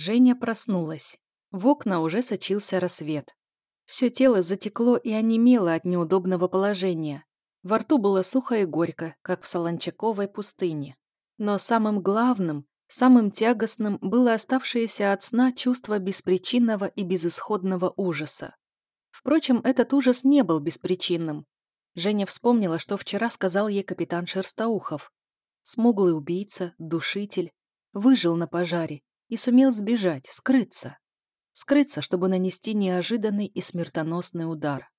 Женя проснулась. В окна уже сочился рассвет. Все тело затекло и онемело от неудобного положения. Во рту было сухо и горько, как в Солончаковой пустыне. Но самым главным, самым тягостным было оставшееся от сна чувство беспричинного и безысходного ужаса. Впрочем, этот ужас не был беспричинным. Женя вспомнила, что вчера сказал ей капитан Шерстоухов. Смуглый убийца, душитель, выжил на пожаре и сумел сбежать, скрыться. Скрыться, чтобы нанести неожиданный и смертоносный удар.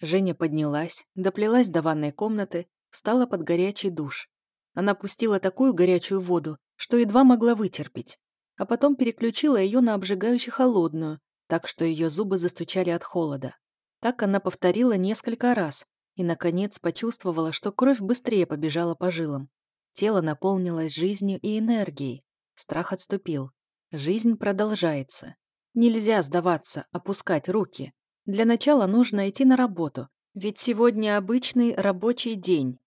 Женя поднялась, доплелась до ванной комнаты, встала под горячий душ. Она пустила такую горячую воду, что едва могла вытерпеть, а потом переключила ее на обжигающую холодную, так что ее зубы застучали от холода. Так она повторила несколько раз и, наконец, почувствовала, что кровь быстрее побежала по жилам. Тело наполнилось жизнью и энергией. Страх отступил. Жизнь продолжается. Нельзя сдаваться, опускать руки. Для начала нужно идти на работу, ведь сегодня обычный рабочий день.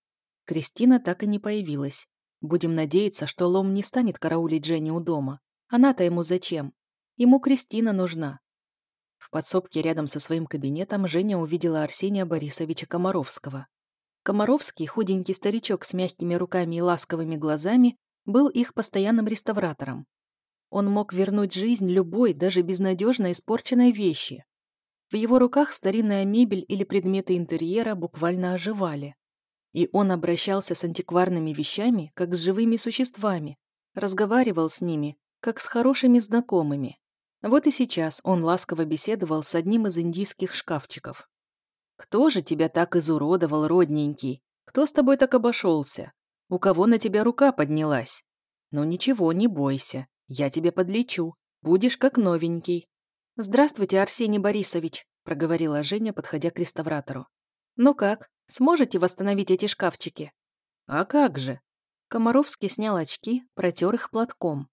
Кристина так и не появилась. Будем надеяться, что Лом не станет караулить Женю у дома. Она-то ему зачем? Ему Кристина нужна. В подсобке рядом со своим кабинетом Женя увидела Арсения Борисовича Комаровского. Комаровский, худенький старичок с мягкими руками и ласковыми глазами, был их постоянным реставратором. Он мог вернуть жизнь любой, даже безнадежно испорченной вещи. В его руках старинная мебель или предметы интерьера буквально оживали. И он обращался с антикварными вещами, как с живыми существами, разговаривал с ними, как с хорошими знакомыми. Вот и сейчас он ласково беседовал с одним из индийских шкафчиков. «Кто же тебя так изуродовал, родненький? Кто с тобой так обошелся? У кого на тебя рука поднялась? Ну ничего, не бойся. Я тебе подлечу. Будешь как новенький». «Здравствуйте, Арсений Борисович», — проговорила Женя, подходя к реставратору. «Ну как, сможете восстановить эти шкафчики?» «А как же?» Комаровский снял очки, протер их платком.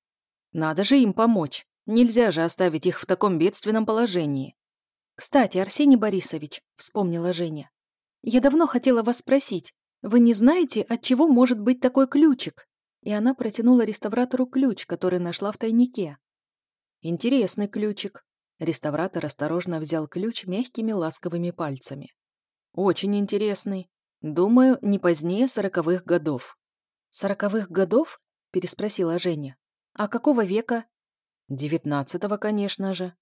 «Надо же им помочь. Нельзя же оставить их в таком бедственном положении». «Кстати, Арсений Борисович», — вспомнила Женя, «я давно хотела вас спросить, вы не знаете, от чего может быть такой ключик?» И она протянула реставратору ключ, который нашла в тайнике. Интересный ключик. Реставратор осторожно взял ключ мягкими ласковыми пальцами. Очень интересный. Думаю, не позднее сороковых годов. Сороковых годов? Переспросила Женя. А какого века? Девятнадцатого, конечно же.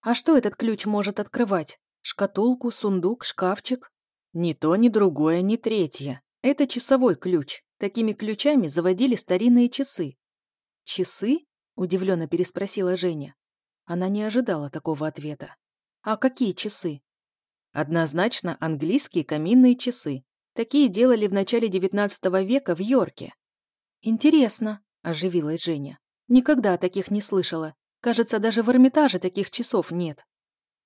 А что этот ключ может открывать? Шкатулку, сундук, шкафчик? Ни то, ни другое, ни третье. Это часовой ключ. Такими ключами заводили старинные часы. «Часы?» – удивленно переспросила Женя. Она не ожидала такого ответа. «А какие часы?» Однозначно английские каминные часы. Такие делали в начале XIX века в Йорке. «Интересно», – оживилась Женя. «Никогда таких не слышала. Кажется, даже в Эрмитаже таких часов нет».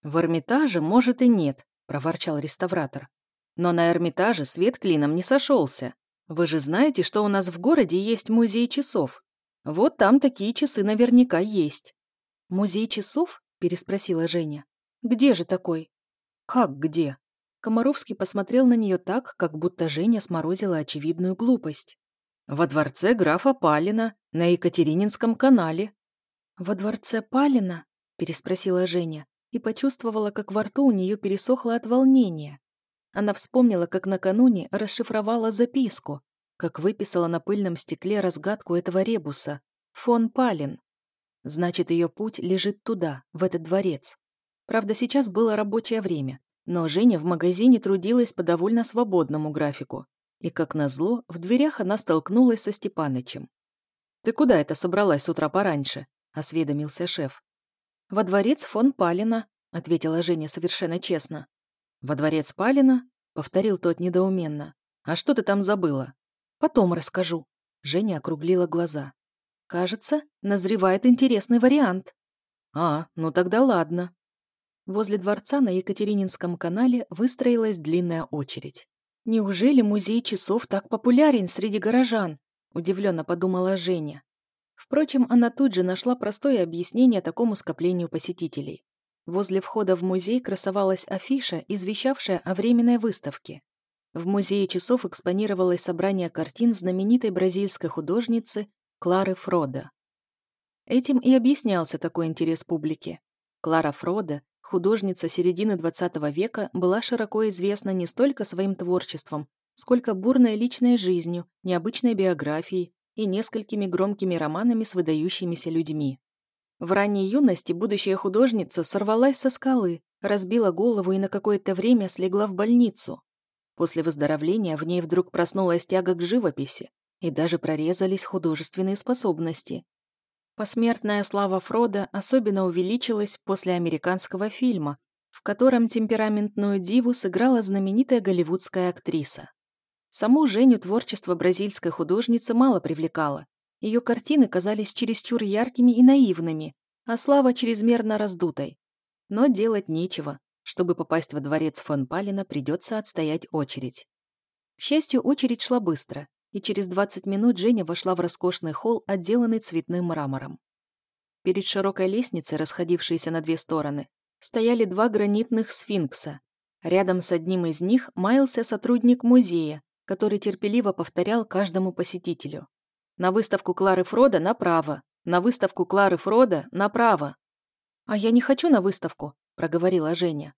«В Эрмитаже, может, и нет», – проворчал реставратор. «Но на Эрмитаже свет клином не сошелся. Вы же знаете, что у нас в городе есть музей часов. Вот там такие часы наверняка есть». «Музей часов?» – переспросила Женя. «Где же такой?» «Как где?» Комаровский посмотрел на нее так, как будто Женя сморозила очевидную глупость. «Во дворце графа Палина, на Екатерининском канале». «Во дворце Палина?» – переспросила Женя и почувствовала, как во рту у нее пересохло от волнения. Она вспомнила, как накануне расшифровала записку, как выписала на пыльном стекле разгадку этого ребуса. Фон Палин. Значит, ее путь лежит туда, в этот дворец. Правда, сейчас было рабочее время, но Женя в магазине трудилась по довольно свободному графику. И, как назло, в дверях она столкнулась со Степанычем. «Ты куда это собралась с утра пораньше?» – осведомился шеф. «Во дворец фон Палина», – ответила Женя совершенно честно. «Во дворец Палина?» — повторил тот недоуменно. «А что ты там забыла?» «Потом расскажу». Женя округлила глаза. «Кажется, назревает интересный вариант». «А, ну тогда ладно». Возле дворца на Екатерининском канале выстроилась длинная очередь. «Неужели музей часов так популярен среди горожан?» – удивленно подумала Женя. Впрочем, она тут же нашла простое объяснение такому скоплению посетителей. Возле входа в музей красовалась афиша, извещавшая о временной выставке. В музее часов экспонировалось собрание картин знаменитой бразильской художницы Клары Фрода. Этим и объяснялся такой интерес публики. Клара Фрода, художница середины XX века, была широко известна не столько своим творчеством, сколько бурной личной жизнью, необычной биографией и несколькими громкими романами с выдающимися людьми. В ранней юности будущая художница сорвалась со скалы, разбила голову и на какое-то время слегла в больницу. После выздоровления в ней вдруг проснулась тяга к живописи, и даже прорезались художественные способности. Посмертная слава Фрода особенно увеличилась после американского фильма, в котором темпераментную диву сыграла знаменитая голливудская актриса. Саму Женю творчество бразильской художницы мало привлекало. Ее картины казались чересчур яркими и наивными, а слава чрезмерно раздутой. Но делать нечего. Чтобы попасть во дворец фон Палина, придется отстоять очередь. К счастью, очередь шла быстро, и через 20 минут Женя вошла в роскошный холл, отделанный цветным мрамором. Перед широкой лестницей, расходившейся на две стороны, стояли два гранитных сфинкса. Рядом с одним из них маялся сотрудник музея, который терпеливо повторял каждому посетителю. «На выставку Клары Фрода направо! На выставку Клары Фрода направо!» «А я не хочу на выставку», — проговорила Женя.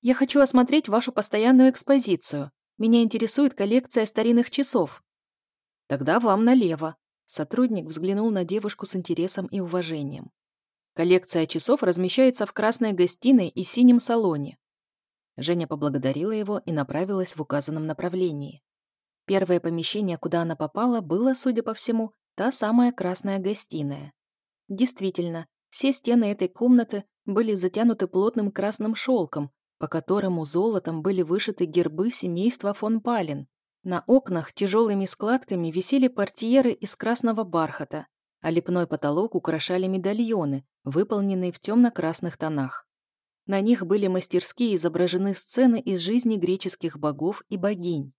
«Я хочу осмотреть вашу постоянную экспозицию. Меня интересует коллекция старинных часов». «Тогда вам налево», — сотрудник взглянул на девушку с интересом и уважением. «Коллекция часов размещается в красной гостиной и синем салоне». Женя поблагодарила его и направилась в указанном направлении. Первое помещение, куда она попала, было, судя по всему, та самая красная гостиная. Действительно, все стены этой комнаты были затянуты плотным красным шелком, по которому золотом были вышиты гербы семейства фон Пален. На окнах тяжелыми складками висели портьеры из красного бархата, а лепной потолок украшали медальоны, выполненные в темно-красных тонах. На них были мастерские изображены сцены из жизни греческих богов и богинь.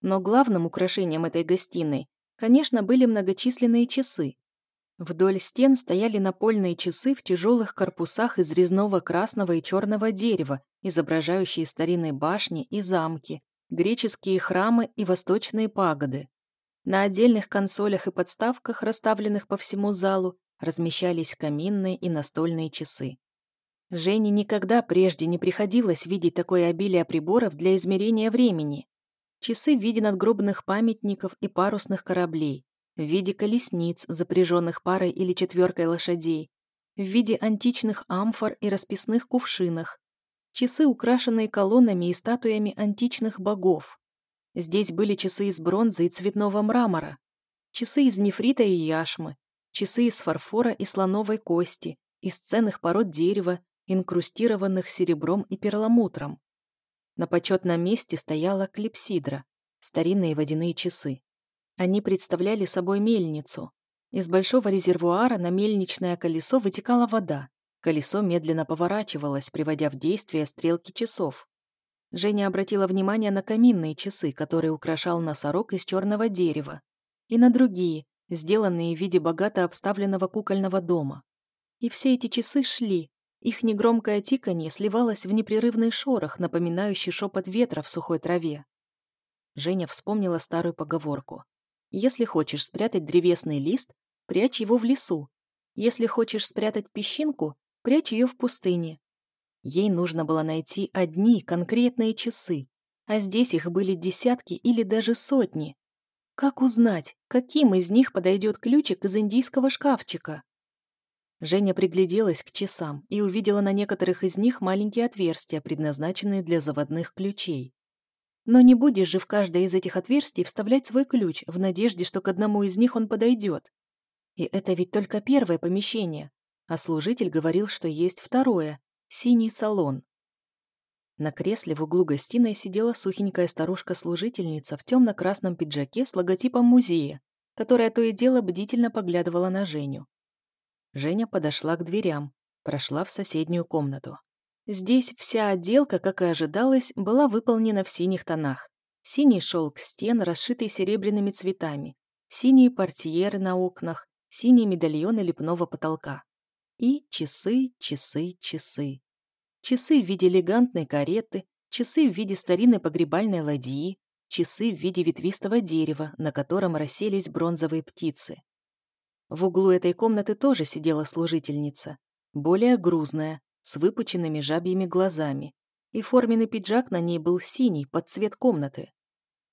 Но главным украшением этой гостиной, конечно, были многочисленные часы. Вдоль стен стояли напольные часы в тяжелых корпусах из резного красного и черного дерева, изображающие старинные башни и замки, греческие храмы и восточные пагоды. На отдельных консолях и подставках, расставленных по всему залу, размещались каминные и настольные часы. Жене никогда прежде не приходилось видеть такое обилие приборов для измерения времени. Часы в виде надгробных памятников и парусных кораблей, в виде колесниц, запряженных парой или четверкой лошадей, в виде античных амфор и расписных кувшинах, часы, украшенные колоннами и статуями античных богов. Здесь были часы из бронзы и цветного мрамора, часы из нефрита и яшмы, часы из фарфора и слоновой кости, из ценных пород дерева, инкрустированных серебром и перламутром. На почетном месте стояла клипсидра, старинные водяные часы. Они представляли собой мельницу. Из большого резервуара на мельничное колесо вытекала вода. Колесо медленно поворачивалось, приводя в действие стрелки часов. Женя обратила внимание на каминные часы, которые украшал носорог из черного дерева, и на другие, сделанные в виде богато обставленного кукольного дома. И все эти часы шли, их негромкое тиканье сливалось в непрерывный шорох, напоминающий шепот ветра в сухой траве. Женя вспомнила старую поговорку. «Если хочешь спрятать древесный лист, прячь его в лесу. Если хочешь спрятать песчинку, прячь ее в пустыне». Ей нужно было найти одни конкретные часы, а здесь их были десятки или даже сотни. Как узнать, каким из них подойдет ключик из индийского шкафчика? Женя пригляделась к часам и увидела на некоторых из них маленькие отверстия, предназначенные для заводных ключей. Но не будешь же в каждое из этих отверстий вставлять свой ключ в надежде, что к одному из них он подойдет. И это ведь только первое помещение, а служитель говорил, что есть второе – синий салон. На кресле в углу гостиной сидела сухенькая старушка-служительница в темно-красном пиджаке с логотипом музея, которая то и дело бдительно поглядывала на Женю. Женя подошла к дверям, прошла в соседнюю комнату. Здесь вся отделка, как и ожидалось, была выполнена в синих тонах. Синий шелк стен, расшитый серебряными цветами, синие портьеры на окнах, синие медальоны лепного потолка. И часы, часы, часы. Часы в виде элегантной кареты, часы в виде старинной погребальной ладьи, часы в виде ветвистого дерева, на котором расселись бронзовые птицы. В углу этой комнаты тоже сидела служительница, более грузная, с выпученными жабьими глазами, и форменный пиджак на ней был синий, под цвет комнаты.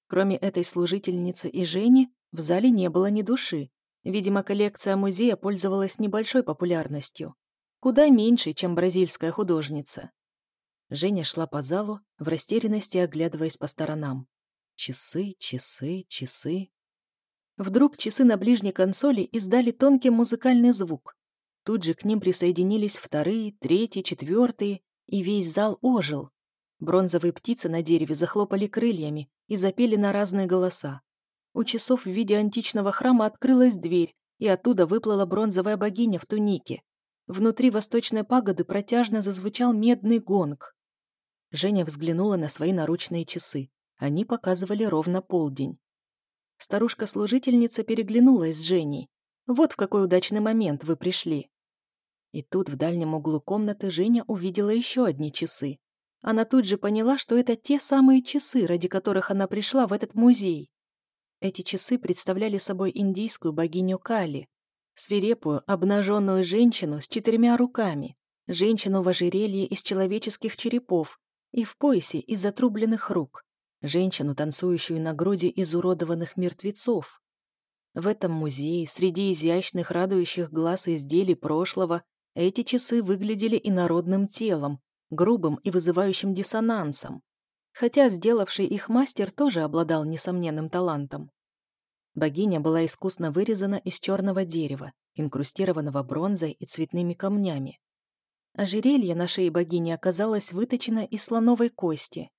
Кроме этой служительницы и Жени, в зале не было ни души. Видимо, коллекция музея пользовалась небольшой популярностью. Куда меньше, чем бразильская художница. Женя шла по залу, в растерянности оглядываясь по сторонам. Часы, часы, часы. Вдруг часы на ближней консоли издали тонкий музыкальный звук. Тут же к ним присоединились вторые, третьи, четвертые, и весь зал ожил. Бронзовые птицы на дереве захлопали крыльями и запели на разные голоса. У часов в виде античного храма открылась дверь, и оттуда выплыла бронзовая богиня в тунике. Внутри восточной пагоды протяжно зазвучал медный гонг. Женя взглянула на свои наручные часы. Они показывали ровно полдень. Старушка-служительница переглянулась с Женей. «Вот в какой удачный момент вы пришли». И тут в дальнем углу комнаты Женя увидела еще одни часы. Она тут же поняла, что это те самые часы, ради которых она пришла в этот музей. Эти часы представляли собой индийскую богиню Кали, свирепую, обнаженную женщину с четырьмя руками, женщину в ожерелье из человеческих черепов и в поясе из затрубленных рук, женщину, танцующую на груди изуродованных мертвецов. В этом музее, среди изящных, радующих глаз изделий прошлого, эти часы выглядели инородным телом, грубым и вызывающим диссонансом, хотя сделавший их мастер тоже обладал несомненным талантом. Богиня была искусно вырезана из черного дерева, инкрустированного бронзой и цветными камнями. Ожерелье на шее богини оказалось выточено из слоновой кости.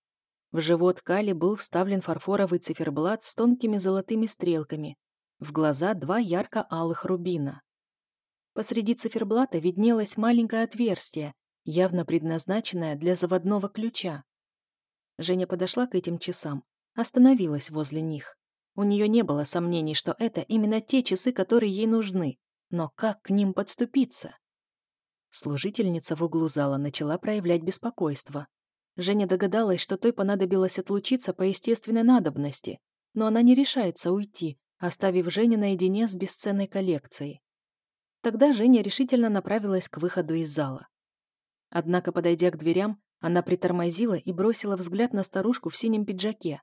В живот Кали был вставлен фарфоровый циферблат с тонкими золотыми стрелками, в глаза два ярко-алых рубина. Посреди циферблата виднелось маленькое отверстие, явно предназначенное для заводного ключа. Женя подошла к этим часам, остановилась возле них. У нее не было сомнений, что это именно те часы, которые ей нужны, но как к ним подступиться? Служительница в углу зала начала проявлять беспокойство. Женя догадалась, что той понадобилось отлучиться по естественной надобности, но она не решается уйти, оставив Женю наедине с бесценной коллекцией. Тогда Женя решительно направилась к выходу из зала. Однако, подойдя к дверям, она притормозила и бросила взгляд на старушку в синем пиджаке.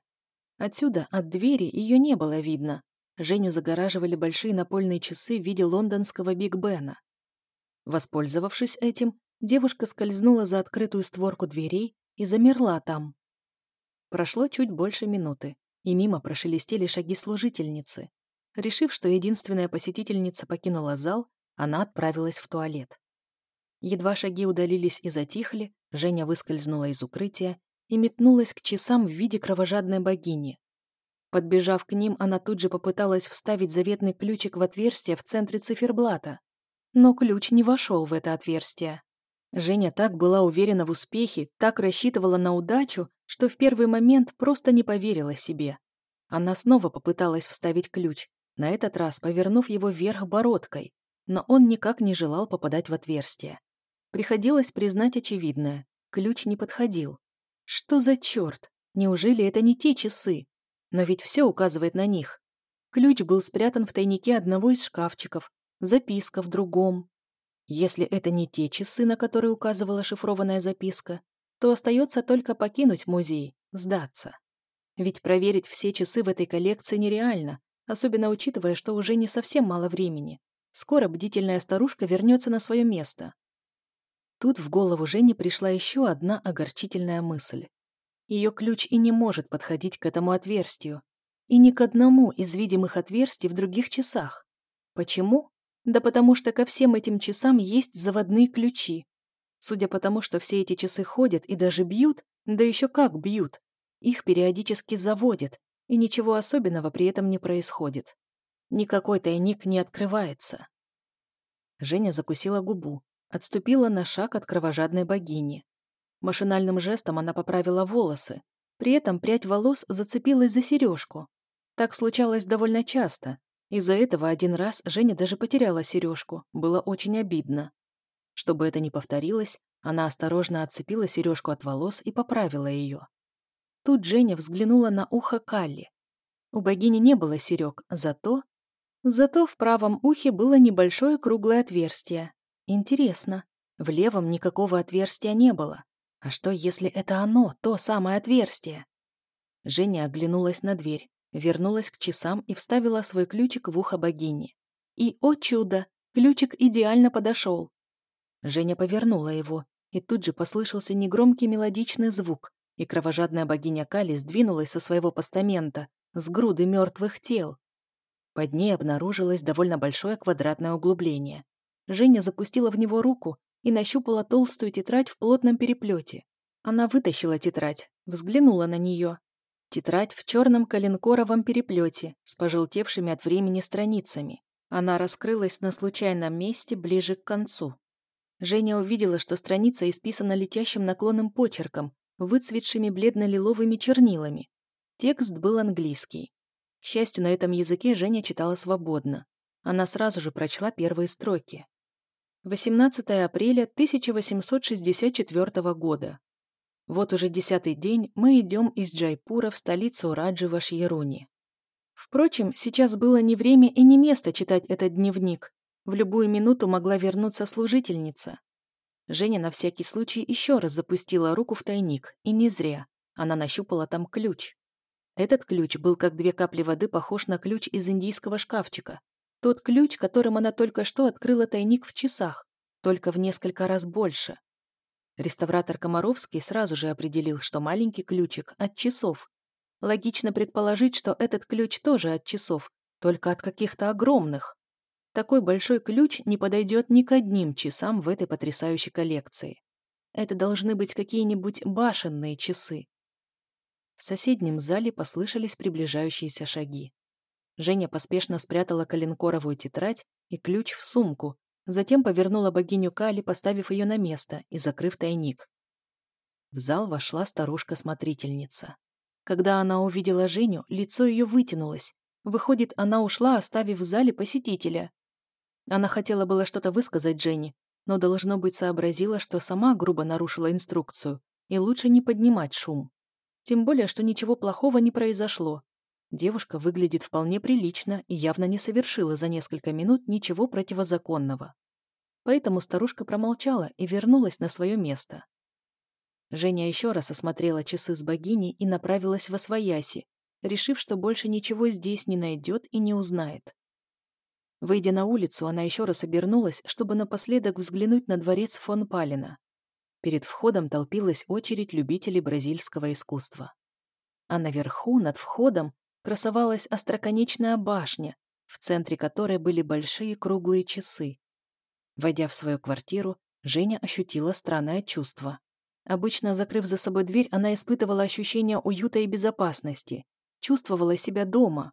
Отсюда, от двери, ее не было видно. Женю загораживали большие напольные часы в виде лондонского Биг Бена. Воспользовавшись этим, девушка скользнула за открытую створку дверей и замерла там. Прошло чуть больше минуты, и мимо прошелестели шаги служительницы. Решив, что единственная посетительница покинула зал, она отправилась в туалет. Едва шаги удалились и затихли, Женя выскользнула из укрытия и метнулась к часам в виде кровожадной богини. Подбежав к ним, она тут же попыталась вставить заветный ключик в отверстие в центре циферблата. Но ключ не вошел в это отверстие. Женя так была уверена в успехе, так рассчитывала на удачу, что в первый момент просто не поверила себе. Она снова попыталась вставить ключ, на этот раз повернув его вверх бородкой, но он никак не желал попадать в отверстие. Приходилось признать очевидное. Ключ не подходил. Что за черт? Неужели это не те часы? Но ведь все указывает на них. Ключ был спрятан в тайнике одного из шкафчиков, записка в другом. Если это не те часы, на которые указывала шифрованная записка, то остается только покинуть музей, сдаться. Ведь проверить все часы в этой коллекции нереально, особенно учитывая, что уже не совсем мало времени. Скоро бдительная старушка вернется на свое место. Тут в голову Жени пришла еще одна огорчительная мысль. Ее ключ и не может подходить к этому отверстию. И ни к одному из видимых отверстий в других часах. Почему? Да потому что ко всем этим часам есть заводные ключи. Судя по тому, что все эти часы ходят и даже бьют, да еще как бьют, их периодически заводят, и ничего особенного при этом не происходит. Никакой тайник не открывается. Женя закусила губу, Отступила на шаг от кровожадной богини. Машинальным жестом она поправила волосы. При этом прядь волос зацепилась за сережку. Так случалось довольно часто. Из-за этого один раз Женя даже потеряла сережку. Было очень обидно. Чтобы это не повторилось, она осторожно отцепила сережку от волос и поправила ее. Тут Женя взглянула на ухо Калли. У богини не было серег, зато... Зато в правом ухе было небольшое круглое отверстие. Интересно, в левом никакого отверстия не было. А что, если это оно, то самое отверстие? Женя оглянулась на дверь, вернулась к часам и вставила свой ключик в ухо богини. И, о чудо, ключик идеально подошел. Женя повернула его, и тут же послышался негромкий мелодичный звук, и кровожадная богиня Кали сдвинулась со своего постамента, с груды мертвых тел. Под ней обнаружилось довольно большое квадратное углубление. Женя запустила в него руку и нащупала толстую тетрадь в плотном переплете. Она вытащила тетрадь, взглянула на нее. Тетрадь в черном коленкоровом переплете с пожелтевшими от времени страницами. Она раскрылась на случайном месте ближе к концу. Женя увидела, что страница исписана летящим наклонным почерком, выцветшими бледно-лиловыми чернилами. Текст был английский. К счастью, на этом языке Женя читала свободно. Она сразу же прочла первые строки. 18 апреля 1864 года. Вот уже десятый день мы идем из Джайпура в столицу Раджи Вашьеруни. Впрочем, сейчас было не время и не место читать этот дневник. В любую минуту могла вернуться служительница. Женя на всякий случай еще раз запустила руку в тайник, и не зря. Она нащупала там ключ. Этот ключ был как две капли воды похож на ключ из индийского шкафчика. Тот ключ, которым она только что открыла тайник в часах, только в несколько раз больше. Реставратор Комаровский сразу же определил, что маленький ключик от часов. Логично предположить, что этот ключ тоже от часов, только от каких-то огромных. Такой большой ключ не подойдет ни к одним часам в этой потрясающей коллекции. Это должны быть какие-нибудь башенные часы. В соседнем зале послышались приближающиеся шаги. Женя поспешно спрятала коленкоровую тетрадь и ключ в сумку, затем повернула богиню Кали, поставив ее на место и закрыв тайник. В зал вошла старушка-смотрительница. Когда она увидела Женю, лицо ее вытянулось. Выходит, она ушла, оставив в зале посетителя. Она хотела было что-то высказать Жене, но, должно быть, сообразила, что сама грубо нарушила инструкцию, и лучше не поднимать шум. Тем более, что ничего плохого не произошло. Девушка выглядит вполне прилично и явно не совершила за несколько минут ничего противозаконного. Поэтому старушка промолчала и вернулась на свое место. Женя еще раз осмотрела часы с богиней и направилась во свояси, решив, что больше ничего здесь не найдет и не узнает. Выйдя на улицу, она еще раз обернулась, чтобы напоследок взглянуть на дворец фон Палина. Перед входом толпилась очередь любителей бразильского искусства. А наверху, над входом, красовалась остроконечная башня, в центре которой были большие круглые часы. Войдя в свою квартиру, Женя ощутила странное чувство. Обычно, закрыв за собой дверь, она испытывала ощущение уюта и безопасности, чувствовала себя дома.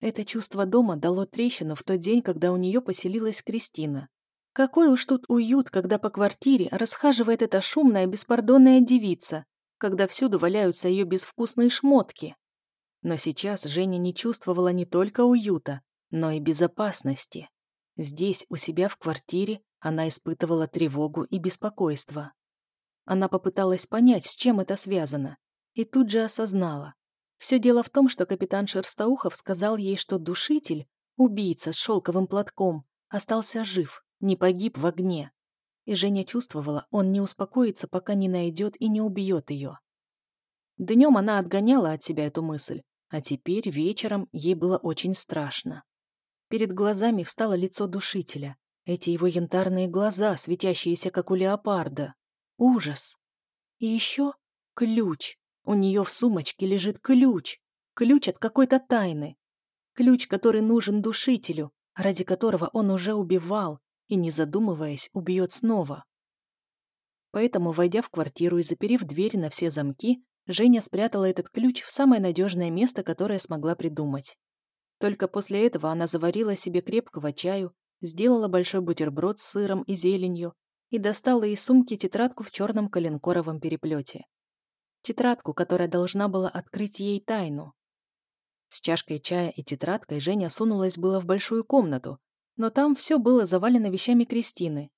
Это чувство дома дало трещину в тот день, когда у нее поселилась Кристина. Какой уж тут уют, когда по квартире расхаживает эта шумная, беспардонная девица, когда всюду валяются ее безвкусные шмотки. Но сейчас Женя не чувствовала не только уюта, но и безопасности. Здесь, у себя в квартире, она испытывала тревогу и беспокойство. Она попыталась понять, с чем это связано, и тут же осознала. Все дело в том, что капитан Шерстоухов сказал ей, что душитель, убийца с шелковым платком, остался жив, не погиб в огне. И Женя чувствовала, он не успокоится, пока не найдет и не убьет ее. Днем она отгоняла от себя эту мысль, а теперь вечером ей было очень страшно. Перед глазами встало лицо душителя, эти его янтарные глаза, светящиеся, как у леопарда. Ужас. И еще ключ. У нее в сумочке лежит ключ. Ключ от какой-то тайны. Ключ, который нужен душителю, ради которого он уже убивал, и, не задумываясь, убьет снова. Поэтому, войдя в квартиру и заперев дверь на все замки, Женя спрятала этот ключ в самое надежное место, которое смогла придумать. Только после этого она заварила себе крепкого чаю, сделала большой бутерброд с сыром и зеленью и достала из сумки тетрадку в черном коленкоровом переплете. Тетрадку, которая должна была открыть ей тайну. С чашкой чая и тетрадкой Женя сунулась было в большую комнату, но там все было завалено вещами Кристины.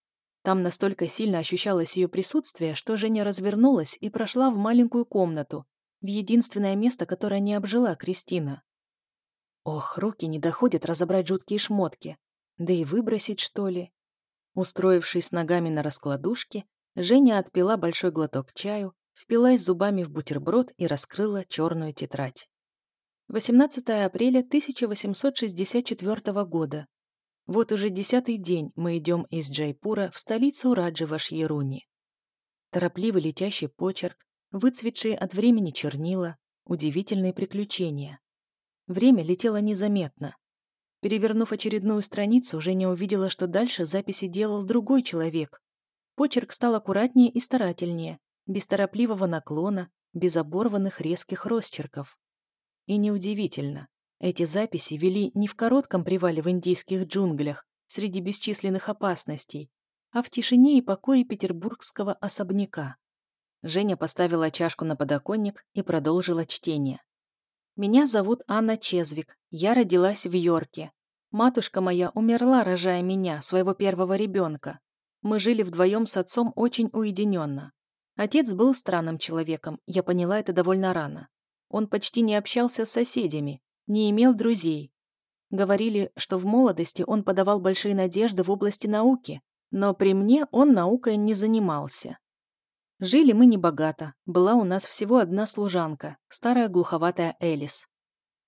Там настолько сильно ощущалось ее присутствие, что Женя развернулась и прошла в маленькую комнату, в единственное место, которое не обжила Кристина. Ох, руки не доходят разобрать жуткие шмотки. Да и выбросить, что ли? Устроившись ногами на раскладушке, Женя отпила большой глоток чаю, впилась зубами в бутерброд и раскрыла черную тетрадь. 18 апреля 1864 года. Вот уже десятый день мы идем из Джайпура в столицу Раджи Вашьеруни. Торопливый летящий почерк, выцветшие от времени чернила, удивительные приключения. Время летело незаметно. Перевернув очередную страницу, Женя увидела, что дальше записи делал другой человек. Почерк стал аккуратнее и старательнее, без торопливого наклона, без оборванных резких росчерков. И неудивительно, эти записи вели не в коротком привале в индийских джунглях, среди бесчисленных опасностей, а в тишине и покое петербургского особняка. Женя поставила чашку на подоконник и продолжила чтение. «Меня зовут Анна Чезвик. Я родилась в Йорке. Матушка моя умерла, рожая меня, своего первого ребенка. Мы жили вдвоем с отцом очень уединенно. Отец был странным человеком, я поняла это довольно рано. Он почти не общался с соседями, не имел друзей. Говорили, что в молодости он подавал большие надежды в области науки, но при мне он наукой не занимался. Жили мы небогато, была у нас всего одна служанка, старая глуховатая Элис.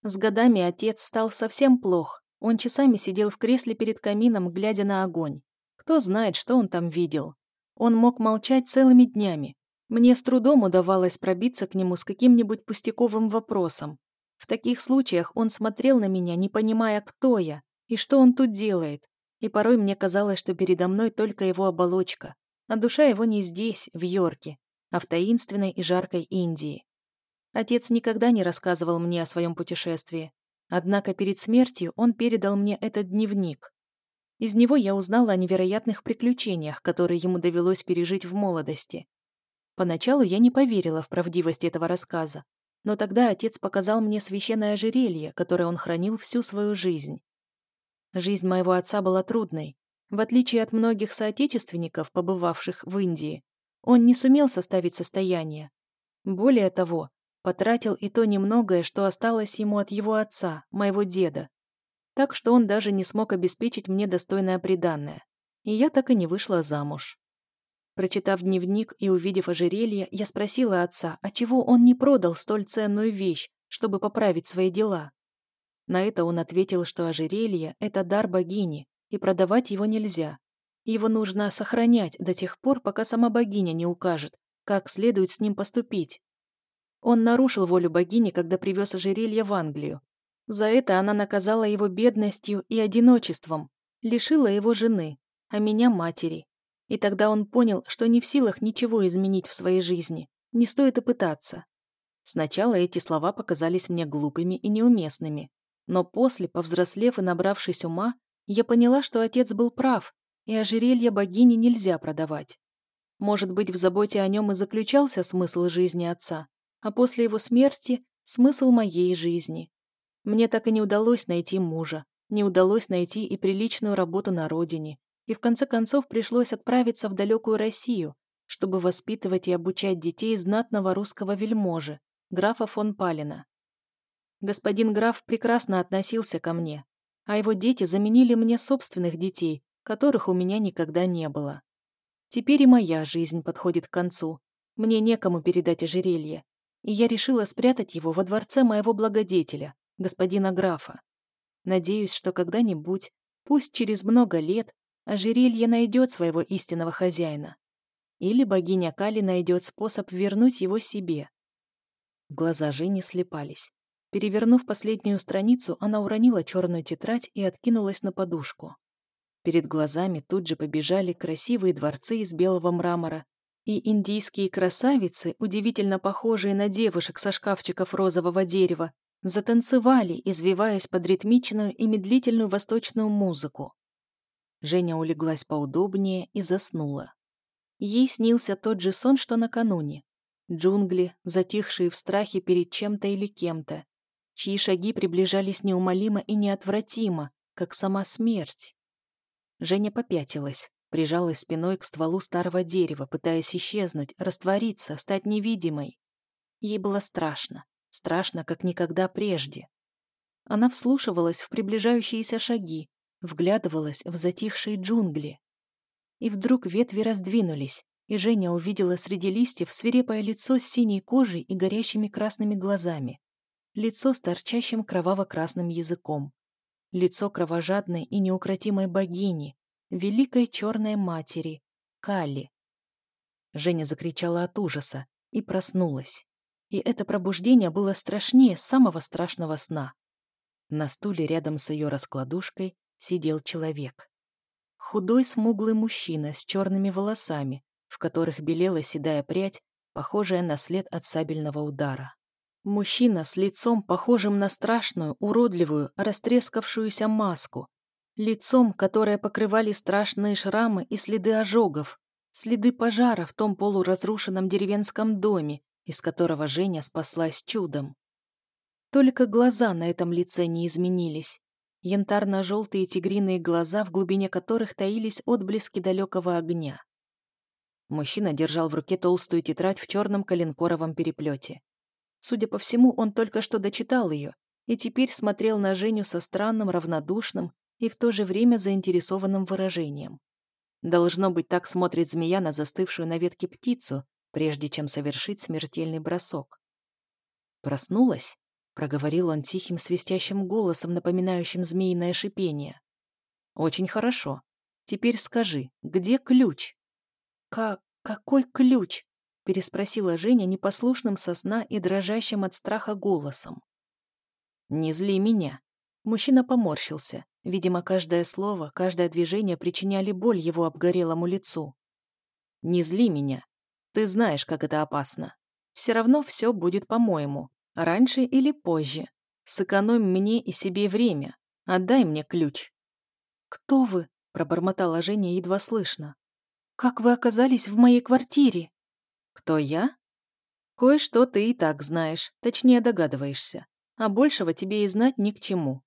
С годами отец стал совсем плох, он часами сидел в кресле перед камином, глядя на огонь. Кто знает, что он там видел. Он мог молчать целыми днями, мне с трудом удавалось пробиться к нему с каким-нибудь пустяковым вопросом. В таких случаях он смотрел на меня, не понимая, кто я и что он тут делает. И порой мне казалось, что передо мной только его оболочка, а душа его не здесь, в Йорке, а в таинственной и жаркой Индии. Отец никогда не рассказывал мне о своем путешествии, однако перед смертью он передал мне этот дневник. Из него я узнала о невероятных приключениях, которые ему довелось пережить в молодости. Поначалу я не поверила в правдивость этого рассказа, но тогда отец показал мне священное ожерелье, которое он хранил всю свою жизнь. Жизнь моего отца была трудной. В отличие от многих соотечественников, побывавших в Индии, он не сумел составить состояние. Более того, потратил и то немногое, что осталось ему от его отца, моего деда. Так что он даже не смог обеспечить мне достойное приданное. И я так и не вышла замуж. Прочитав дневник и увидев ожерелье, я спросила отца, а чего он не продал столь ценную вещь, чтобы поправить свои дела. На это он ответил, что ожерелье – это дар богини, и продавать его нельзя. Его нужно сохранять до тех пор, пока сама богиня не укажет, как следует с ним поступить. Он нарушил волю богини, когда привез ожерелье в Англию. За это она наказала его бедностью и одиночеством, лишила его жены, а меня матери. И тогда он понял, что не в силах ничего изменить в своей жизни, не стоит и пытаться. Сначала эти слова показались мне глупыми и неуместными, но после, повзрослев и набравшись ума, я поняла, что отец был прав, и ожерелье богини нельзя продавать. Может быть, в заботе о нем и заключался смысл жизни отца, а после его смерти – смысл моей жизни. Мне так и не удалось найти мужа, не удалось найти и приличную работу на родине, и в конце концов пришлось отправиться в далекую Россию, чтобы воспитывать и обучать детей знатного русского вельможи, графа фон Палина. Господин граф прекрасно относился ко мне, а его дети заменили мне собственных детей, которых у меня никогда не было. Теперь и моя жизнь подходит к концу. Мне некому передать ожерелье, и я решила спрятать его во дворце моего благодетеля, господина графа. Надеюсь, что когда-нибудь, пусть через много лет, ожерелье найдет своего истинного хозяина. Или богиня Кали найдет способ вернуть его себе. Глаза Жени слепались. Перевернув последнюю страницу, она уронила черную тетрадь и откинулась на подушку. Перед глазами тут же побежали красивые дворцы из белого мрамора и индийские красавицы, удивительно похожие на девушек со шкафчиков розового дерева, затанцевали, извиваясь под ритмичную и медлительную восточную музыку. Женя улеглась поудобнее и заснула. Ей снился тот же сон, что накануне. Джунгли, затихшие в страхе перед чем-то или кем-то, чьи шаги приближались неумолимо и неотвратимо, как сама смерть. Женя попятилась, прижалась спиной к стволу старого дерева, пытаясь исчезнуть, раствориться, стать невидимой. Ей было страшно, страшно, как никогда прежде. Она вслушивалась в приближающиеся шаги, вглядывалась в затихшие джунгли. И вдруг ветви раздвинулись, и Женя увидела среди листьев свирепое лицо с синей кожей и горящими красными глазами. Лицо с торчащим кроваво-красным языком. Лицо кровожадной и неукротимой богини, великой черной матери, Кали. Женя закричала от ужаса и проснулась. И это пробуждение было страшнее самого страшного сна. На стуле рядом с ее раскладушкой сидел человек. Худой смуглый мужчина с черными волосами, в которых белела седая прядь, похожая на след от сабельного удара. Мужчина с лицом, похожим на страшную, уродливую, растрескавшуюся маску. Лицом, которое покрывали страшные шрамы и следы ожогов, следы пожара в том полуразрушенном деревенском доме, из которого Женя спаслась чудом. Только глаза на этом лице не изменились. Янтарно-желтые тигриные глаза, в глубине которых таились отблески далекого огня. Мужчина держал в руке толстую тетрадь в черном коленкоровом переплете. Судя по всему, он только что дочитал ее и теперь смотрел на Женю со странным, равнодушным и в то же время заинтересованным выражением. Должно быть, так смотрит змея на застывшую на ветке птицу, прежде чем совершить смертельный бросок. «Проснулась?» — проговорил он тихим свистящим голосом, напоминающим змеиное шипение. «Очень хорошо. Теперь скажи, где ключ?» «Как... какой ключ?» — переспросила Женя непослушным со сна и дрожащим от страха голосом. «Не зли меня». Мужчина поморщился. Видимо, каждое слово, каждое движение причиняли боль его обгорелому лицу. «Не зли меня. Ты знаешь, как это опасно. Все равно все будет по-моему. Раньше или позже. Сэкономь мне и себе время. Отдай мне ключ». «Кто вы?» — пробормотала Женя едва слышно. «Как вы оказались в моей квартире?» «Кто я?» «Кое-что ты и так знаешь, точнее догадываешься, а большего тебе и знать ни к чему.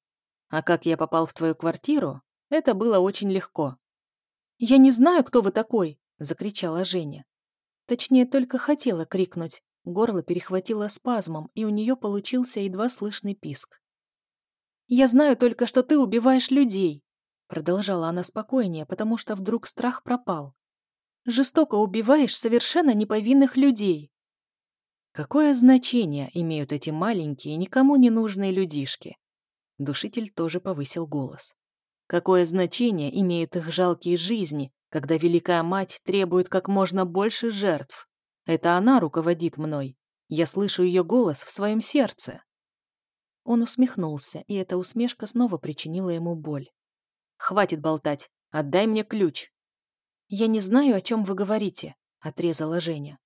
А как я попал в твою квартиру, это было очень легко». «Я не знаю, кто вы такой!» — закричала Женя. Точнее, только хотела крикнуть. Горло перехватило спазмом, и у нее получился едва слышный писк. «Я знаю только, что ты убиваешь людей!» Продолжала она спокойнее, потому что вдруг страх пропал. Жестоко убиваешь совершенно неповинных людей. Какое значение имеют эти маленькие, никому не нужные людишки? Душитель тоже повысил голос. Какое значение имеют их жалкие жизни, когда Великая Мать требует как можно больше жертв? Это она руководит мной. Я слышу ее голос в своем сердце. Он усмехнулся, и эта усмешка снова причинила ему боль. «Хватит болтать. Отдай мне ключ». «Я не знаю, о чем вы говорите», — отрезала Женя.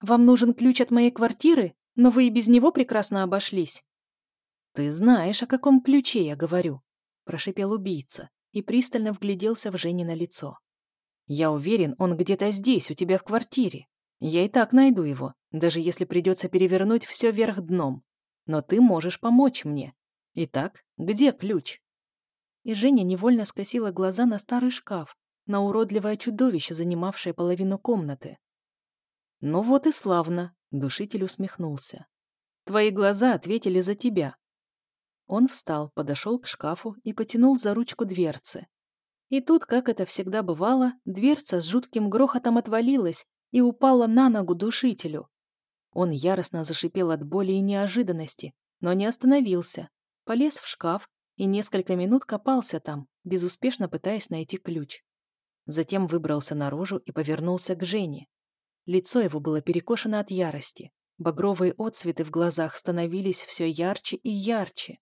«Вам нужен ключ от моей квартиры, но вы и без него прекрасно обошлись». «Ты знаешь, о каком ключе я говорю», — прошипел убийца и пристально вгляделся в Женино лицо. «Я уверен, он где-то здесь, у тебя в квартире. Я и так найду его, даже если придется перевернуть все вверх дном. Но ты можешь помочь мне. Итак, где ключ?» И Женя невольно скосила глаза на старый шкаф, на уродливое чудовище, занимавшее половину комнаты. «Ну вот и славно», — душитель усмехнулся. «Твои глаза ответили за тебя». Он встал, подошел к шкафу и потянул за ручку дверцы. И тут, как это всегда бывало, дверца с жутким грохотом отвалилась и упала на ногу душителю. Он яростно зашипел от боли и неожиданности, но не остановился, полез в шкаф и несколько минут копался там, безуспешно пытаясь найти ключ. Затем выбрался наружу и повернулся к Жене. Лицо его было перекошено от ярости. Багровые отцветы в глазах становились все ярче и ярче.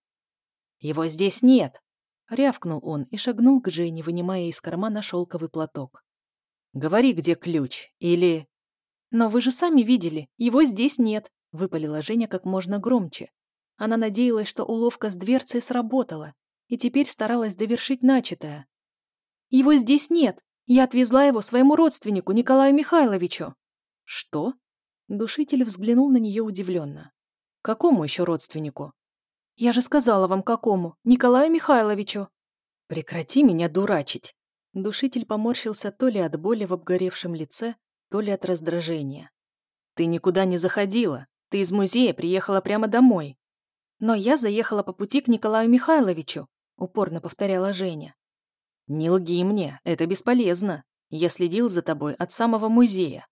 «Его здесь нет!» — рявкнул он и шагнул к Жене, вынимая из кармана шелковый платок. «Говори, где ключ, или...» «Но вы же сами видели, его здесь нет!» — выпалила Женя как можно громче. Она надеялась, что уловка с дверцей сработала, и теперь старалась довершить начатое. «Его здесь нет! Я отвезла его своему родственнику, Николаю Михайловичу». «Что?» Душитель взглянул на нее удивленно. «Какому еще родственнику?» «Я же сказала вам, какому. Николаю Михайловичу». «Прекрати меня дурачить». Душитель поморщился то ли от боли в обгоревшем лице, то ли от раздражения. «Ты никуда не заходила. Ты из музея приехала прямо домой». «Но я заехала по пути к Николаю Михайловичу», — упорно повторяла Женя. «Не лги мне, это бесполезно. Я следил за тобой от самого музея».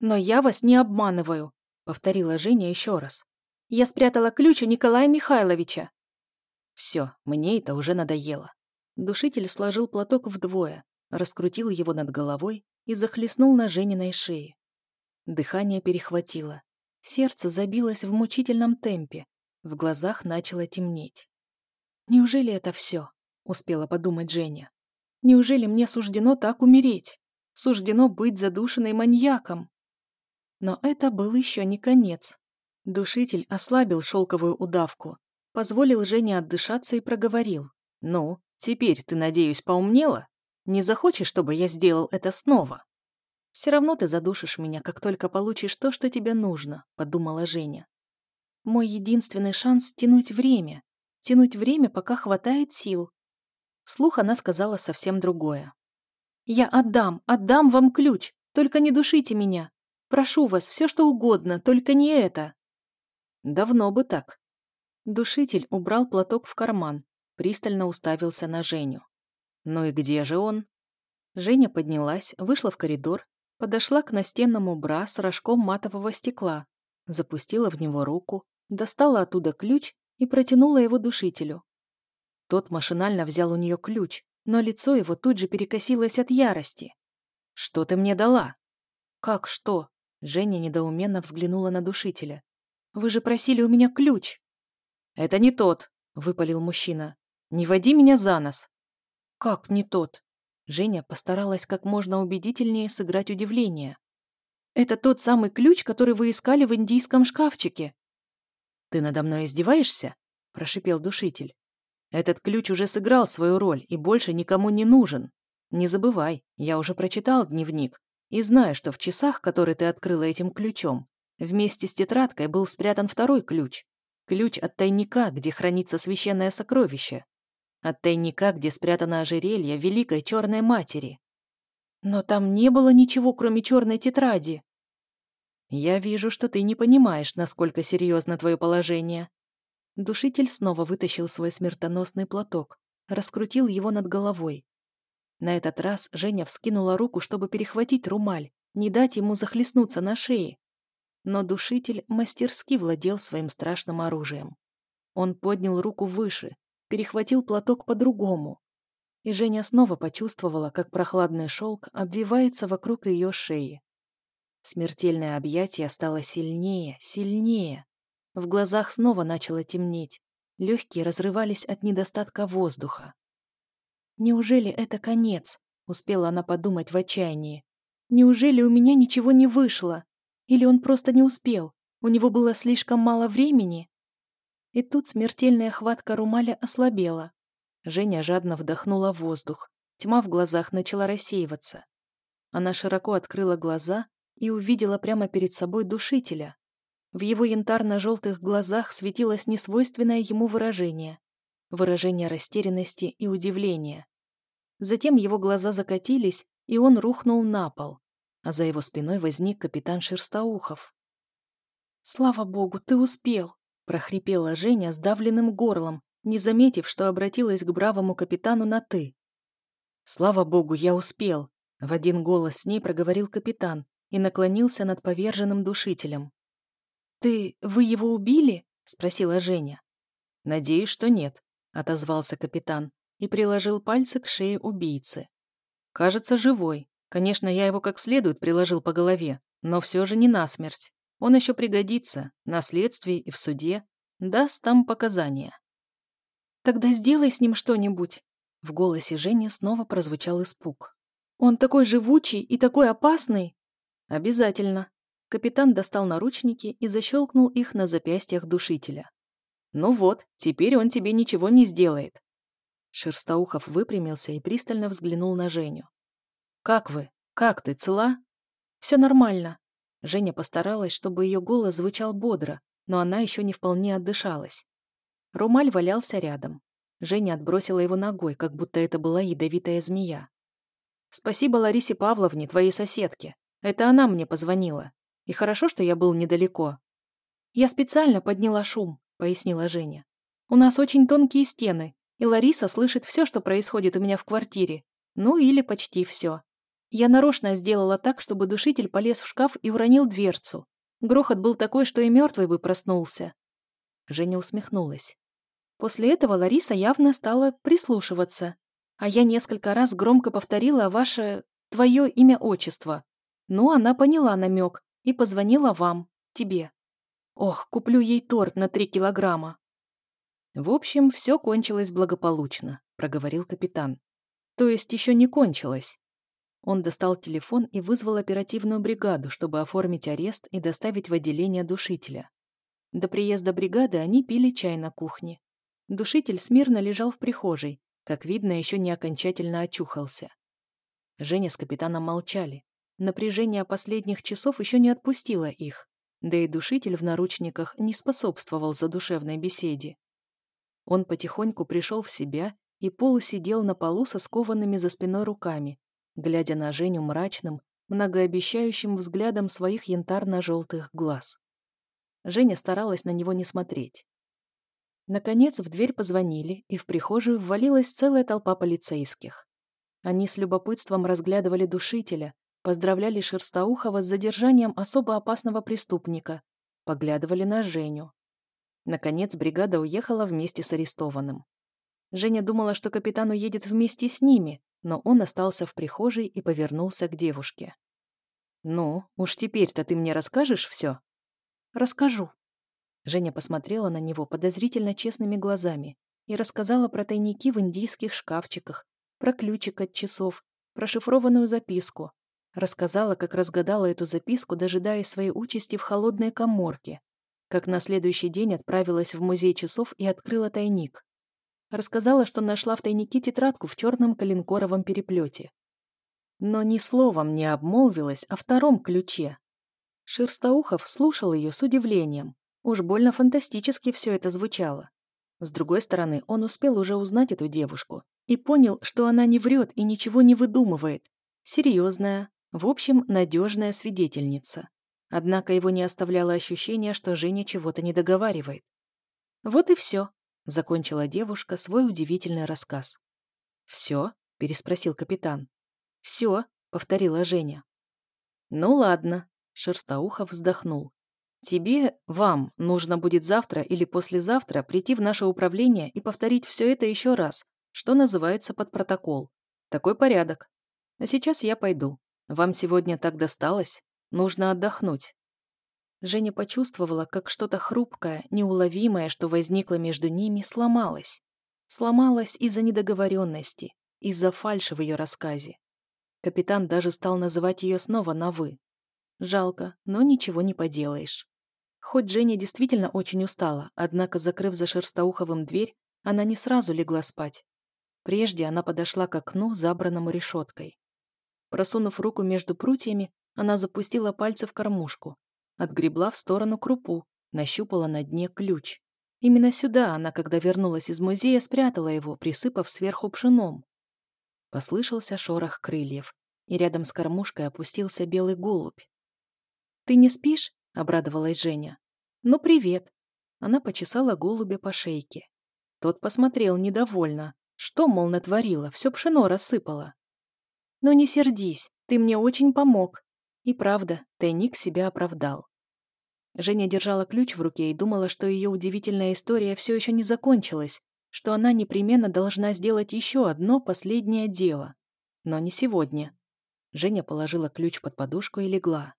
«Но я вас не обманываю», — повторила Женя еще раз. «Я спрятала ключ у Николая Михайловича». Все, мне это уже надоело. Душитель сложил платок вдвое, раскрутил его над головой и захлестнул на Жениной шее. Дыхание перехватило. Сердце забилось в мучительном темпе. В глазах начало темнеть. «Неужели это все?» — успела подумать Женя. «Неужели мне суждено так умереть? Суждено быть задушенной маньяком?» Но это был еще не конец. Душитель ослабил шелковую удавку, позволил Жене отдышаться и проговорил. «Ну, теперь ты, надеюсь, поумнела? Не захочешь, чтобы я сделал это снова?» «Все равно ты задушишь меня, как только получишь то, что тебе нужно», — подумала Женя. «Мой единственный шанс — тянуть время. Тянуть время, пока хватает сил». Вслух она сказала совсем другое. «Я отдам, отдам вам ключ, только не душите меня. Прошу вас, все что угодно, только не это». «Давно бы так». Душитель убрал платок в карман, пристально уставился на Женю. «Ну и где же он?» Женя поднялась, вышла в коридор Подошла к настенному бра с рожком матового стекла, запустила в него руку, достала оттуда ключ и протянула его душителю. Тот машинально взял у нее ключ, но лицо его тут же перекосилось от ярости. «Что ты мне дала?» «Как что?» Женя недоуменно взглянула на душителя. «Вы же просили у меня ключ!» «Это не тот», — выпалил мужчина. «Не води меня за нос!» «Как не тот?» Женя постаралась как можно убедительнее сыграть удивление. «Это тот самый ключ, который вы искали в индийском шкафчике». «Ты надо мной издеваешься?» – прошипел душитель. «Этот ключ уже сыграл свою роль и больше никому не нужен. Не забывай, я уже прочитал дневник и знаю, что в часах, которые ты открыла этим ключом, вместе с тетрадкой был спрятан второй ключ. Ключ от тайника, где хранится священное сокровище. От тайника, где спрятано ожерелье Великой Черной Матери. Но там не было ничего, кроме черной тетради. Я вижу, что ты не понимаешь, насколько серьезно твое положение. Душитель снова вытащил свой смертоносный платок, раскрутил его над головой. На этот раз Женя вскинула руку, чтобы перехватить румаль, не дать ему захлестнуться на шее. Но душитель мастерски владел своим страшным оружием. Он поднял руку выше, перехватил платок по-другому. И Женя снова почувствовала, как прохладный шелк обвивается вокруг ее шеи. Смертельное объятие стало сильнее, сильнее. В глазах снова начало темнеть. Легкие разрывались от недостатка воздуха. «Неужели это конец?» — успела она подумать в отчаянии. «Неужели у меня ничего не вышло? Или он просто не успел? У него было слишком мало времени?» И тут смертельная хватка Румаля ослабела. Женя жадно вдохнула воздух. Тьма в глазах начала рассеиваться. Она широко открыла глаза и увидела прямо перед собой душителя. В его янтарно-желтых глазах светилось несвойственное ему выражение. Выражение растерянности и удивления. Затем его глаза закатились, и он рухнул на пол, а за его спиной возник капитан Шерстоухов. «Слава богу, ты успел!» Прохрипела Женя сдавленным горлом, не заметив, что обратилась к бравому капитану на «ты». «Слава богу, я успел», — в один голос с ней проговорил капитан и наклонился над поверженным душителем. «Ты... вы его убили?» — спросила Женя. «Надеюсь, что нет», — отозвался капитан и приложил пальцы к шее убийцы. «Кажется, живой. Конечно, я его как следует приложил по голове, но все же не насмерть. Он еще пригодится на следствии и в суде, даст там показания. «Тогда сделай с ним что-нибудь!» В голосе Жени снова прозвучал испуг. «Он такой живучий и такой опасный!» «Обязательно!» Капитан достал наручники и защелкнул их на запястьях душителя. «Ну вот, теперь он тебе ничего не сделает!» Шерстоухов выпрямился и пристально взглянул на Женю. «Как вы? Как ты, цела?» «Все нормально. Женя постаралась, чтобы ее голос звучал бодро, но она еще не вполне отдышалась. Румаль валялся рядом. Женя отбросила его ногой, как будто это была ядовитая змея. «Спасибо Ларисе Павловне, твоей соседке. Это она мне позвонила. И хорошо, что я был недалеко». «Я специально подняла шум», — пояснила Женя. «У нас очень тонкие стены, и Лариса слышит все, что происходит у меня в квартире. Ну или почти все. Я нарочно сделала так, чтобы душитель полез в шкаф и уронил дверцу. Грохот был такой, что и мертвый бы проснулся». Женя усмехнулась. После этого Лариса явно стала прислушиваться, а я несколько раз громко повторила ваше... твое имя-отчество. Ну, она поняла намек и позвонила вам, тебе. Ох, куплю ей торт на три килограмма. В общем, все кончилось благополучно, проговорил капитан. То есть еще не кончилось. Он достал телефон и вызвал оперативную бригаду, чтобы оформить арест и доставить в отделение душителя. До приезда бригады они пили чай на кухне. Душитель смирно лежал в прихожей, как видно, еще не окончательно очухался. Женя с капитаном молчали. Напряжение последних часов еще не отпустило их, да и душитель в наручниках не способствовал задушевной беседе. Он потихоньку пришел в себя и полусидел на полу со скованными за спиной руками, глядя на Женю мрачным, многообещающим взглядом своих янтарно-желтых глаз. Женя старалась на него не смотреть. Наконец в дверь позвонили, и в прихожую ввалилась целая толпа полицейских. Они с любопытством разглядывали душителя, поздравляли Шерстоухова с задержанием особо опасного преступника, поглядывали на Женю. Наконец бригада уехала вместе с арестованным. Женя думала, что капитан уедет вместе с ними, но он остался в прихожей и повернулся к девушке. «Ну, уж теперь-то ты мне расскажешь все?» «Расскажу», Женя посмотрела на него подозрительно честными глазами и рассказала про тайники в индийских шкафчиках, про ключик от часов, про шифрованную записку. Рассказала, как разгадала эту записку, дожидаясь своей участи в холодной коморке, как на следующий день отправилась в музей часов и открыла тайник. Рассказала, что нашла в тайнике тетрадку в черном коленкоровом переплете. Но ни словом не обмолвилась о втором ключе. Шерстоухов слушал ее с удивлением, Уж больно фантастически все это звучало. С другой стороны, он успел уже узнать эту девушку и понял, что она не врет и ничего не выдумывает. Серьезная, в общем, надежная свидетельница. Однако его не оставляло ощущение, что Женя чего-то не договаривает. «Вот и все», — закончила девушка свой удивительный рассказ. «Все?» — переспросил капитан. «Все», — повторила Женя. «Ну ладно», — Шерстоухов вздохнул. Тебе, вам, нужно будет завтра или послезавтра прийти в наше управление и повторить все это еще раз, что называется под протокол. Такой порядок. А сейчас я пойду. Вам сегодня так досталось? Нужно отдохнуть. Женя почувствовала, как что-то хрупкое, неуловимое, что возникло между ними, сломалось. Сломалось из-за недоговоренности, из-за фальши в ее рассказе. Капитан даже стал называть ее снова на «вы». Жалко, но ничего не поделаешь. Хоть Женя действительно очень устала, однако, закрыв за Шерстоуховым дверь, она не сразу легла спать. Прежде она подошла к окну, забранному решеткой. Просунув руку между прутьями, она запустила пальцы в кормушку, отгребла в сторону крупу, нащупала на дне ключ. Именно сюда она, когда вернулась из музея, спрятала его, присыпав сверху пшеном. Послышался шорох крыльев, и рядом с кормушкой опустился белый голубь. «Ты не спишь?» — обрадовалась Женя. «Ну, привет!» Она почесала голубя по шейке. Тот посмотрел недовольно. Что, мол, натворила, все пшено рассыпала. «Ну не сердись, ты мне очень помог». И правда, тайник себя оправдал. Женя держала ключ в руке и думала, что ее удивительная история все еще не закончилась, что она непременно должна сделать еще одно последнее дело. Но не сегодня. Женя положила ключ под подушку и легла.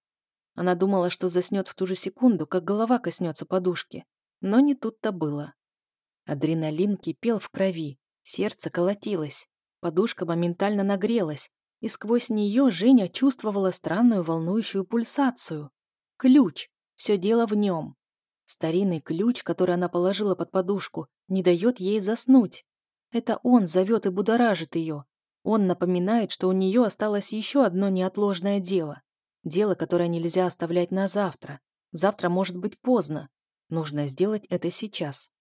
Она думала, что заснет в ту же секунду, как голова коснется подушки. Но не тут-то было. Адреналин кипел в крови, сердце колотилось, подушка моментально нагрелась, и сквозь нее Женя чувствовала странную волнующую пульсацию. Ключ, все дело в нем. Старинный ключ, который она положила под подушку, не дает ей заснуть. Это он зовет и будоражит ее. Он напоминает, что у нее осталось еще одно неотложное дело. Дело, которое нельзя оставлять на завтра. Завтра может быть поздно. Нужно сделать это сейчас.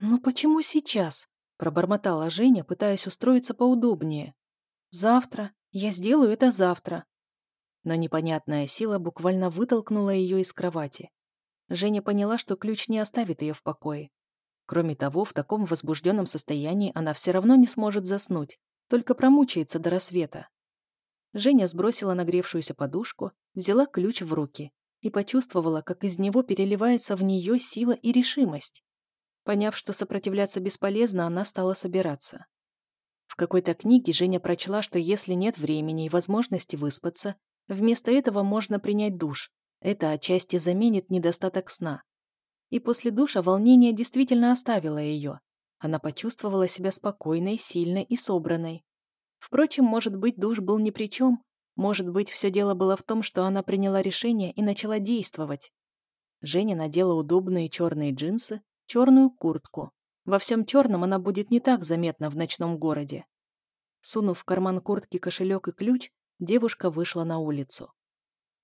«Ну почему сейчас?» – пробормотала Женя, пытаясь устроиться поудобнее. «Завтра. Я сделаю это завтра». Но непонятная сила буквально вытолкнула ее из кровати. Женя поняла, что ключ не оставит ее в покое. Кроме того, в таком возбужденном состоянии она все равно не сможет заснуть, только промучается до рассвета. Женя сбросила нагревшуюся подушку, взяла ключ в руки и почувствовала, как из него переливается в нее сила и решимость. Поняв, что сопротивляться бесполезно, она стала собираться. В какой-то книге Женя прочла, что если нет времени и возможности выспаться, вместо этого можно принять душ. Это отчасти заменит недостаток сна. И после душа волнение действительно оставило ее. Она почувствовала себя спокойной, сильной и собранной. Впрочем, может быть, душ был ни при чем. Может быть, все дело было в том, что она приняла решение и начала действовать. Женя надела удобные черные джинсы, черную куртку, во всем черном она будет не так заметна в ночном городе. Сунув в карман куртки кошелек и ключ, девушка вышла на улицу.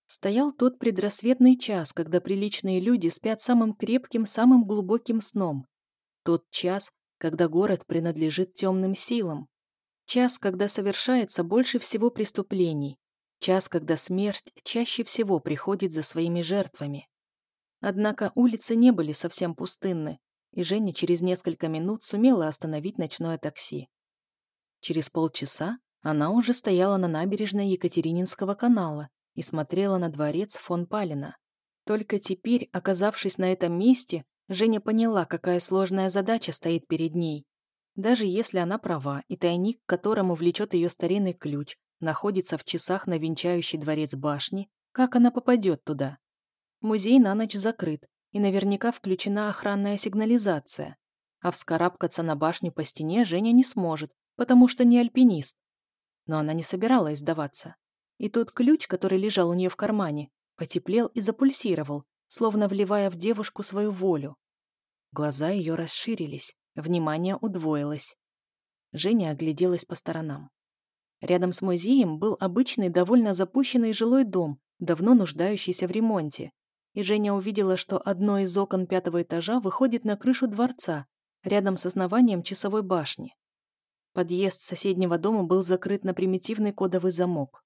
Стоял тот предрассветный час, когда приличные люди спят самым крепким, самым глубоким сном. Тот час, когда город принадлежит темным силам. Час, когда совершается больше всего преступлений. Час, когда смерть чаще всего приходит за своими жертвами. Однако улицы не были совсем пустынны и Женя через несколько минут сумела остановить ночное такси. Через полчаса она уже стояла на набережной Екатерининского канала и смотрела на дворец фон Палина. Только теперь, оказавшись на этом месте, Женя поняла, какая сложная задача стоит перед ней. Даже если она права, и тайник, к которому влечет ее старинный ключ, находится в часах на венчающий дворец башни, как она попадет туда? Музей на ночь закрыт, и наверняка включена охранная сигнализация. А вскарабкаться на башню по стене Женя не сможет, потому что не альпинист. Но она не собиралась сдаваться. И тот ключ, который лежал у нее в кармане, потеплел и запульсировал, словно вливая в девушку свою волю. Глаза ее расширились, внимание удвоилось. Женя огляделась по сторонам. Рядом с музеем был обычный, довольно запущенный жилой дом, давно нуждающийся в ремонте и Женя увидела, что одно из окон пятого этажа выходит на крышу дворца, рядом с основанием часовой башни. Подъезд соседнего дома был закрыт на примитивный кодовый замок.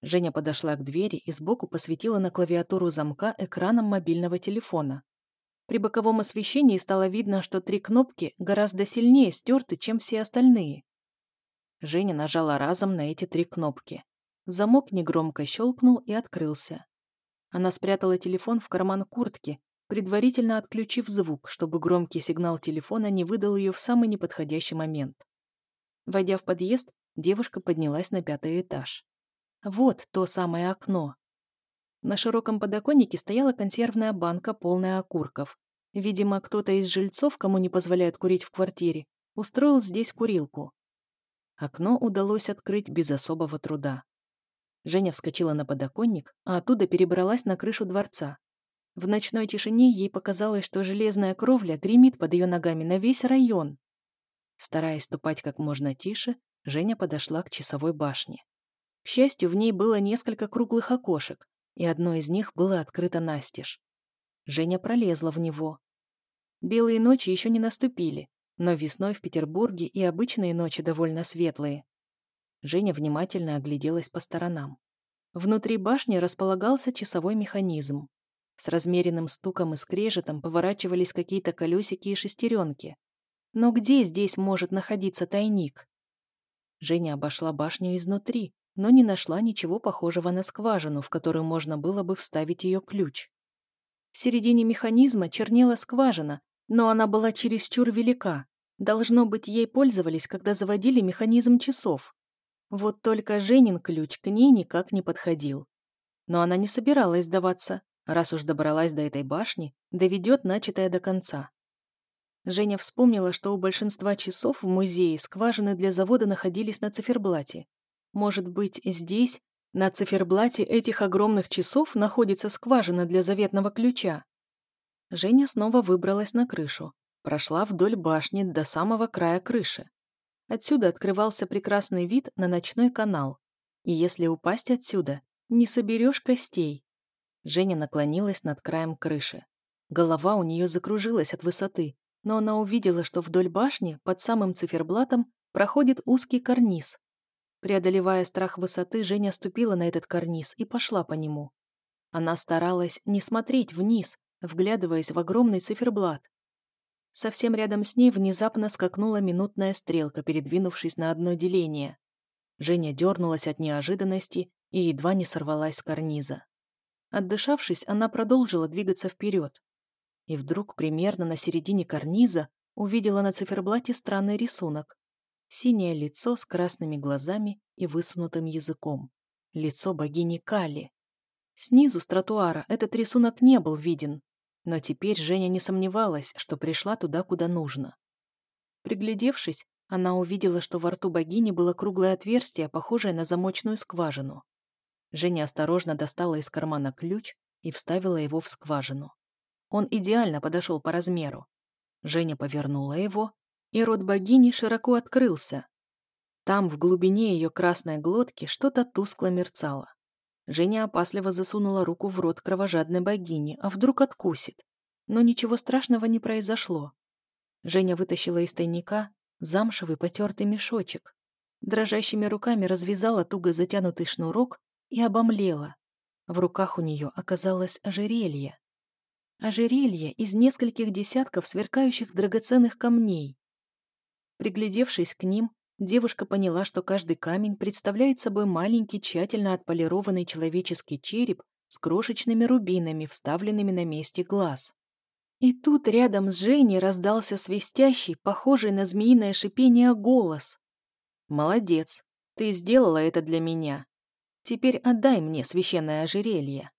Женя подошла к двери и сбоку посветила на клавиатуру замка экраном мобильного телефона. При боковом освещении стало видно, что три кнопки гораздо сильнее стерты, чем все остальные. Женя нажала разом на эти три кнопки. Замок негромко щелкнул и открылся. Она спрятала телефон в карман куртки, предварительно отключив звук, чтобы громкий сигнал телефона не выдал ее в самый неподходящий момент. Войдя в подъезд, девушка поднялась на пятый этаж. Вот то самое окно. На широком подоконнике стояла консервная банка, полная окурков. Видимо, кто-то из жильцов, кому не позволяют курить в квартире, устроил здесь курилку. Окно удалось открыть без особого труда. Женя вскочила на подоконник, а оттуда перебралась на крышу дворца. В ночной тишине ей показалось, что железная кровля гремит под ее ногами на весь район. Стараясь ступать как можно тише, Женя подошла к часовой башне. К счастью, в ней было несколько круглых окошек, и одно из них было открыто настежь. Женя пролезла в него. Белые ночи еще не наступили, но весной в Петербурге и обычные ночи довольно светлые. Женя внимательно огляделась по сторонам. Внутри башни располагался часовой механизм. С размеренным стуком и скрежетом поворачивались какие-то колесики и шестеренки. Но где здесь может находиться тайник? Женя обошла башню изнутри, но не нашла ничего похожего на скважину, в которую можно было бы вставить ее ключ. В середине механизма чернела скважина, но она была чересчур велика. Должно быть, ей пользовались, когда заводили механизм часов. Вот только Женин ключ к ней никак не подходил. Но она не собиралась сдаваться. Раз уж добралась до этой башни, доведет начатое до конца. Женя вспомнила, что у большинства часов в музее скважины для завода находились на циферблате. Может быть, здесь, на циферблате этих огромных часов, находится скважина для заветного ключа. Женя снова выбралась на крышу, прошла вдоль башни до самого края крыши. Отсюда открывался прекрасный вид на ночной канал. И если упасть отсюда, не соберешь костей. Женя наклонилась над краем крыши. Голова у нее закружилась от высоты, но она увидела, что вдоль башни, под самым циферблатом, проходит узкий карниз. Преодолевая страх высоты, Женя ступила на этот карниз и пошла по нему. Она старалась не смотреть вниз, вглядываясь в огромный циферблат. Совсем рядом с ней внезапно скакнула минутная стрелка, передвинувшись на одно деление. Женя дернулась от неожиданности и едва не сорвалась с карниза. Отдышавшись, она продолжила двигаться вперед. И вдруг, примерно на середине карниза, увидела на циферблате странный рисунок. Синее лицо с красными глазами и высунутым языком. Лицо богини Кали. Снизу с тротуара этот рисунок не был виден, но теперь Женя не сомневалась, что пришла туда, куда нужно. Приглядевшись, она увидела, что во рту богини было круглое отверстие, похожее на замочную скважину. Женя осторожно достала из кармана ключ и вставила его в скважину. Он идеально подошел по размеру. Женя повернула его, и рот богини широко открылся. Там, в глубине ее красной глотки, что-то тускло мерцало. Женя опасливо засунула руку в рот кровожадной богини, а вдруг откусит. Но ничего страшного не произошло. Женя вытащила из тайника замшевый потертый мешочек. Дрожащими руками развязала туго затянутый шнурок и обомлела. В руках у нее оказалось ожерелье. Ожерелье из нескольких десятков сверкающих драгоценных камней. Приглядевшись к ним, девушка поняла, что каждый камень представляет собой маленький, тщательно отполированный человеческий череп с крошечными рубинами, вставленными на месте глаз. И тут рядом с Женей раздался свистящий, похожий на змеиное шипение, голос. «Молодец, ты сделала это для меня. Теперь отдай мне священное ожерелье».